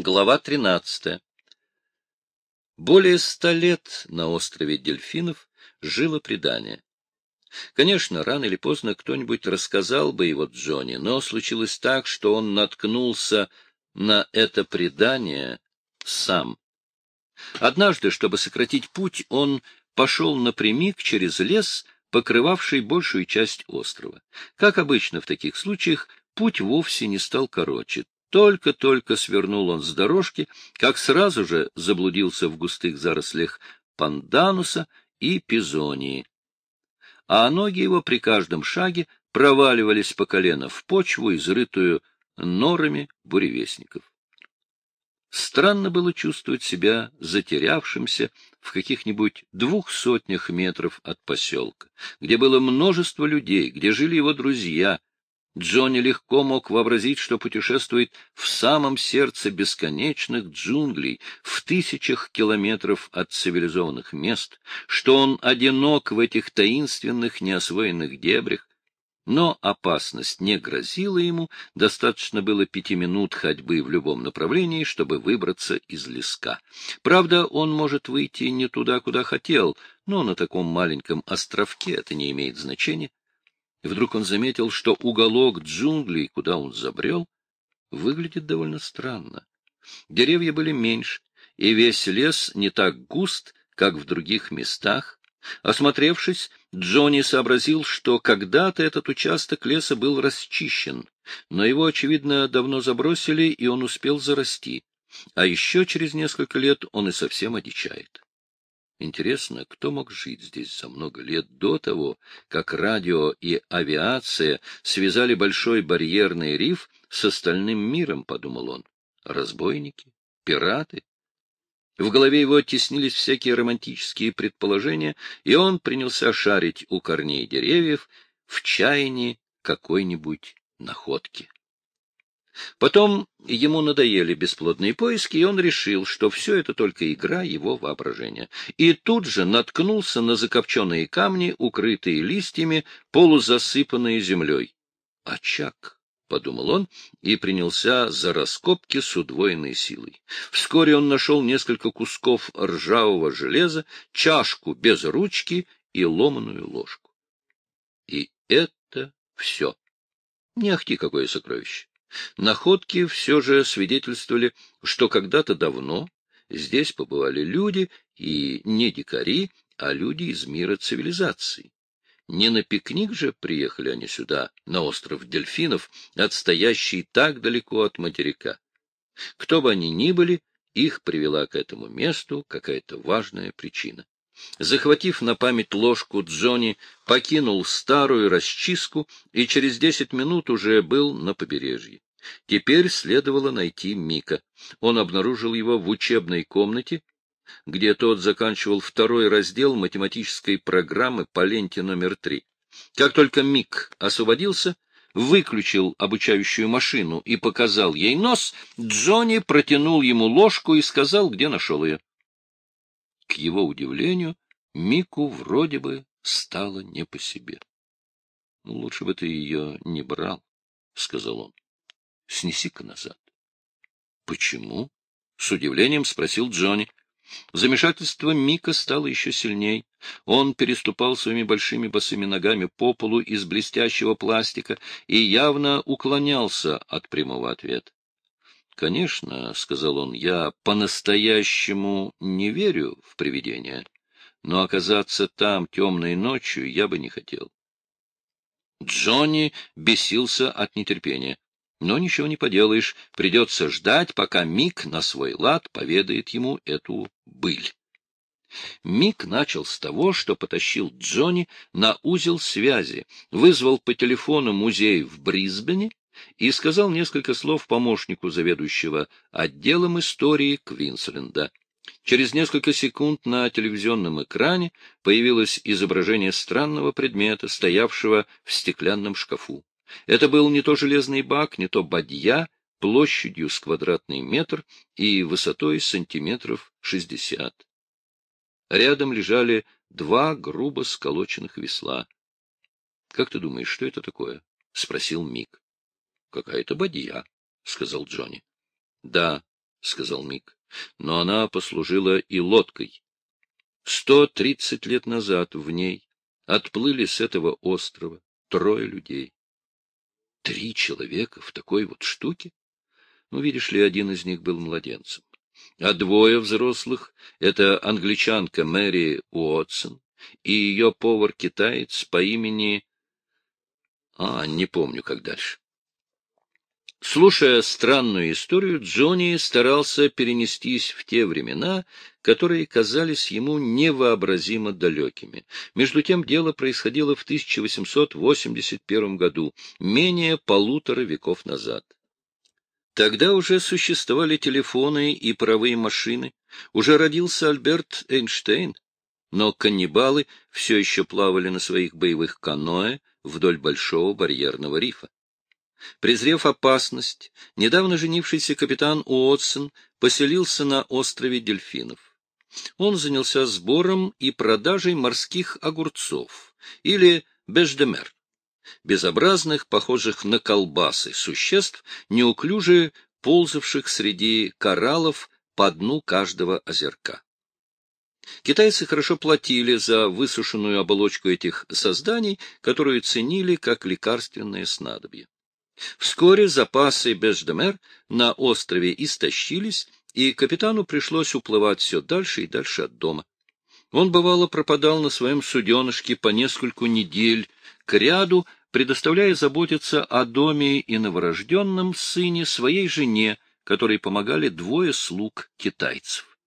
Глава 13. Более ста лет на острове Дельфинов жило предание. Конечно, рано или поздно кто-нибудь рассказал бы его Джонни, но случилось так, что он наткнулся на это предание сам. Однажды, чтобы сократить путь, он пошел напрямик через лес, покрывавший большую часть острова. Как обычно в таких случаях, путь вовсе не стал короче. Только-только свернул он с дорожки, как сразу же заблудился в густых зарослях пандануса и пизонии. А ноги его при каждом шаге проваливались по колено в почву, изрытую норами буревестников. Странно было чувствовать себя затерявшимся в каких-нибудь двух сотнях метров от поселка, где было множество людей, где жили его друзья, Джонни легко мог вообразить, что путешествует в самом сердце бесконечных джунглей, в тысячах километров от цивилизованных мест, что он одинок в этих таинственных неосвоенных дебрях, но опасность не грозила ему, достаточно было пяти минут ходьбы в любом направлении, чтобы выбраться из леска. Правда, он может выйти не туда, куда хотел, но на таком маленьком островке это не имеет значения. И вдруг он заметил, что уголок джунглей, куда он забрел, выглядит довольно странно. Деревья были меньше, и весь лес не так густ, как в других местах. Осмотревшись, Джонни сообразил, что когда-то этот участок леса был расчищен, но его, очевидно, давно забросили, и он успел зарасти. А еще через несколько лет он и совсем одичает. Интересно, кто мог жить здесь за много лет до того, как радио и авиация связали большой барьерный риф с остальным миром, — подумал он. Разбойники? Пираты? В голове его теснились всякие романтические предположения, и он принялся шарить у корней деревьев в чаянии какой-нибудь находки. Потом ему надоели бесплодные поиски, и он решил, что все это только игра его воображения. И тут же наткнулся на закопченные камни, укрытые листьями, полузасыпанные землей. «Очаг!» — подумал он и принялся за раскопки с удвоенной силой. Вскоре он нашел несколько кусков ржавого железа, чашку без ручки и ломаную ложку. И это все. Не ахти какое сокровище. Находки все же свидетельствовали, что когда-то давно здесь побывали люди, и не дикари, а люди из мира цивилизации. Не на пикник же приехали они сюда, на остров Дельфинов, отстоящий так далеко от материка. Кто бы они ни были, их привела к этому месту какая-то важная причина. Захватив на память ложку, Джонни покинул старую расчистку и через десять минут уже был на побережье. Теперь следовало найти Мика. Он обнаружил его в учебной комнате, где тот заканчивал второй раздел математической программы по ленте номер три. Как только Мик освободился, выключил обучающую машину и показал ей нос, Джонни протянул ему ложку и сказал, где нашел ее. К его удивлению, Мику вроде бы стало не по себе. — ну, Лучше бы ты ее не брал, — сказал он. — Снеси-ка назад. — Почему? — с удивлением спросил Джонни. Замешательство Мика стало еще сильней. Он переступал своими большими босыми ногами по полу из блестящего пластика и явно уклонялся от прямого ответа. Конечно, — сказал он, — я по-настоящему не верю в привидения, но оказаться там темной ночью я бы не хотел. Джонни бесился от нетерпения. Но ничего не поделаешь, придется ждать, пока Мик на свой лад поведает ему эту быль. Мик начал с того, что потащил Джонни на узел связи, вызвал по телефону музей в Брисбене и сказал несколько слов помощнику заведующего отделом истории Квинсленда. Через несколько секунд на телевизионном экране появилось изображение странного предмета, стоявшего в стеклянном шкафу. Это был не то железный бак, не то бадья, площадью с квадратный метр и высотой сантиметров шестьдесят. Рядом лежали два грубо сколоченных весла. — Как ты думаешь, что это такое? — спросил Мик. — Какая-то бадья, — сказал Джонни. — Да, — сказал Мик. — Но она послужила и лодкой. Сто тридцать лет назад в ней отплыли с этого острова трое людей. Три человека в такой вот штуке? Ну, видишь ли, один из них был младенцем. А двое взрослых — это англичанка Мэри Уотсон и ее повар-китаец по имени... А, не помню, как дальше. Слушая странную историю, Джонни старался перенестись в те времена, которые казались ему невообразимо далекими. Между тем дело происходило в 1881 году, менее полутора веков назад. Тогда уже существовали телефоны и паровые машины, уже родился Альберт Эйнштейн, но каннибалы все еще плавали на своих боевых каноэ вдоль Большого барьерного рифа. Презрев опасность, недавно женившийся капитан Уотсон поселился на острове Дельфинов. Он занялся сбором и продажей морских огурцов, или беждемер, безобразных, похожих на колбасы, существ, неуклюже ползавших среди кораллов по дну каждого озерка. Китайцы хорошо платили за высушенную оболочку этих созданий, которую ценили как лекарственное снадобье. Вскоре запасы Беждемер на острове истощились, и капитану пришлось уплывать все дальше и дальше от дома. Он, бывало, пропадал на своем суденышке по нескольку недель к ряду, предоставляя заботиться о доме и новорожденном сыне своей жене, которой помогали двое слуг китайцев.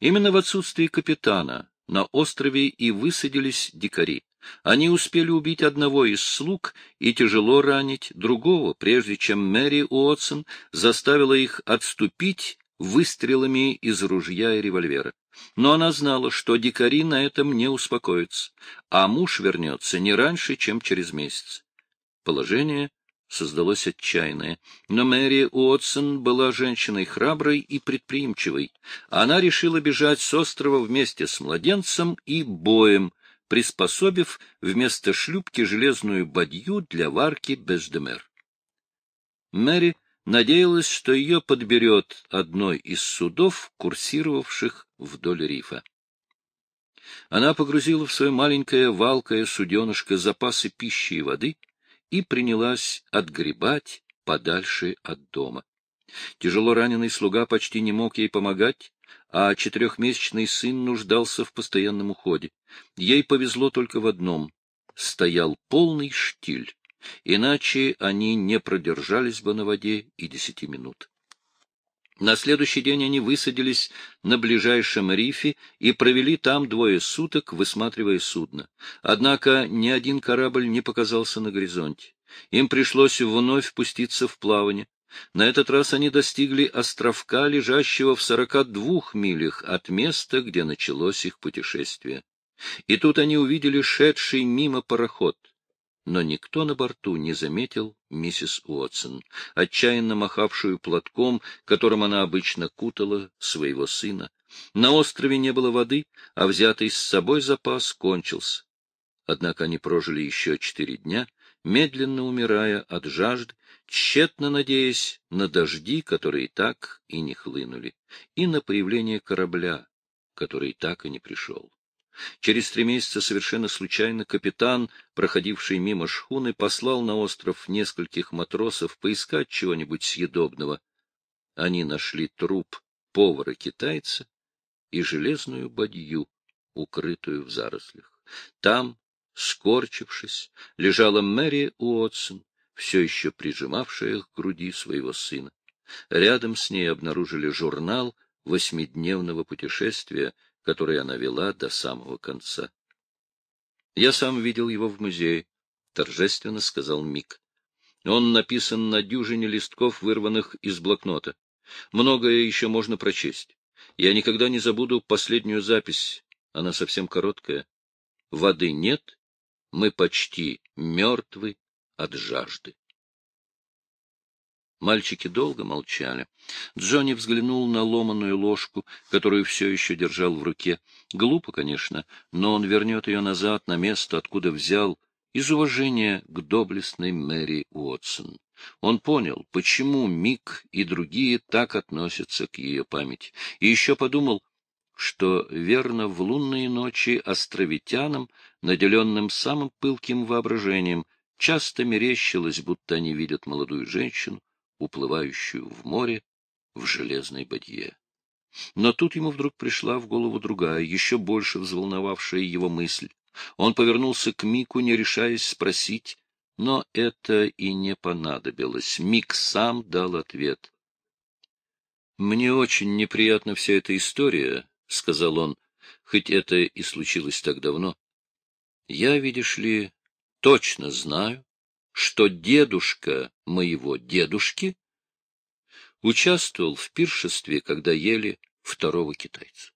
Именно в отсутствии капитана на острове и высадились дикари. Они успели убить одного из слуг и тяжело ранить другого, прежде чем Мэри Уотсон заставила их отступить выстрелами из ружья и револьвера. Но она знала, что дикари на этом не успокоятся, а муж вернется не раньше, чем через месяц. Положение создалось отчаянное, но Мэри Уотсон была женщиной храброй и предприимчивой. Она решила бежать с острова вместе с младенцем и боем, приспособив вместо шлюпки железную бадью для варки Бездемер. Мэри надеялась, что ее подберет одной из судов, курсировавших вдоль рифа. Она погрузила в свое маленькое валкое суденышко запасы пищи и воды и принялась отгребать подальше от дома. Тяжело раненый слуга почти не мог ей помогать, а четырехмесячный сын нуждался в постоянном уходе. Ей повезло только в одном — стоял полный штиль, иначе они не продержались бы на воде и десяти минут. На следующий день они высадились на ближайшем рифе и провели там двое суток, высматривая судно. Однако ни один корабль не показался на горизонте. Им пришлось вновь пуститься в плавание. На этот раз они достигли островка, лежащего в сорока двух милях от места, где началось их путешествие. И тут они увидели шедший мимо пароход. Но никто на борту не заметил миссис Уотсон, отчаянно махавшую платком, которым она обычно кутала своего сына. На острове не было воды, а взятый с собой запас кончился. Однако они прожили еще четыре дня, медленно умирая от жажды, тщетно надеясь на дожди, которые так и не хлынули, и на появление корабля, который так и не пришел. Через три месяца совершенно случайно капитан, проходивший мимо шхуны, послал на остров нескольких матросов поискать чего-нибудь съедобного. Они нашли труп повара-китайца и железную бадью, укрытую в зарослях. Там, скорчившись, лежала Мэри Уотсон, все еще прижимавшая к груди своего сына. Рядом с ней обнаружили журнал восьмидневного путешествия, который она вела до самого конца. — Я сам видел его в музее, — торжественно сказал Мик. Он написан на дюжине листков, вырванных из блокнота. Многое еще можно прочесть. Я никогда не забуду последнюю запись. Она совсем короткая. Воды нет, мы почти мертвы от жажды. Мальчики долго молчали. Джонни взглянул на ломаную ложку, которую все еще держал в руке. Глупо, конечно, но он вернет ее назад на место, откуда взял, из уважения к доблестной Мэри Уотсон. Он понял, почему Мик и другие так относятся к ее памяти, и еще подумал, что, верно, в лунные ночи островитянам, наделенным самым пылким воображением, часто мерещилось, будто они видят молодую женщину, уплывающую в море в железной бадье. Но тут ему вдруг пришла в голову другая, еще больше взволновавшая его мысль. Он повернулся к Мику, не решаясь спросить, но это и не понадобилось. Мик сам дал ответ. «Мне очень неприятна вся эта история», — сказал он, хоть это и случилось так давно. «Я, видишь ли, точно знаю, что дедушка моего дедушки участвовал в пиршестве, когда ели второго китайца.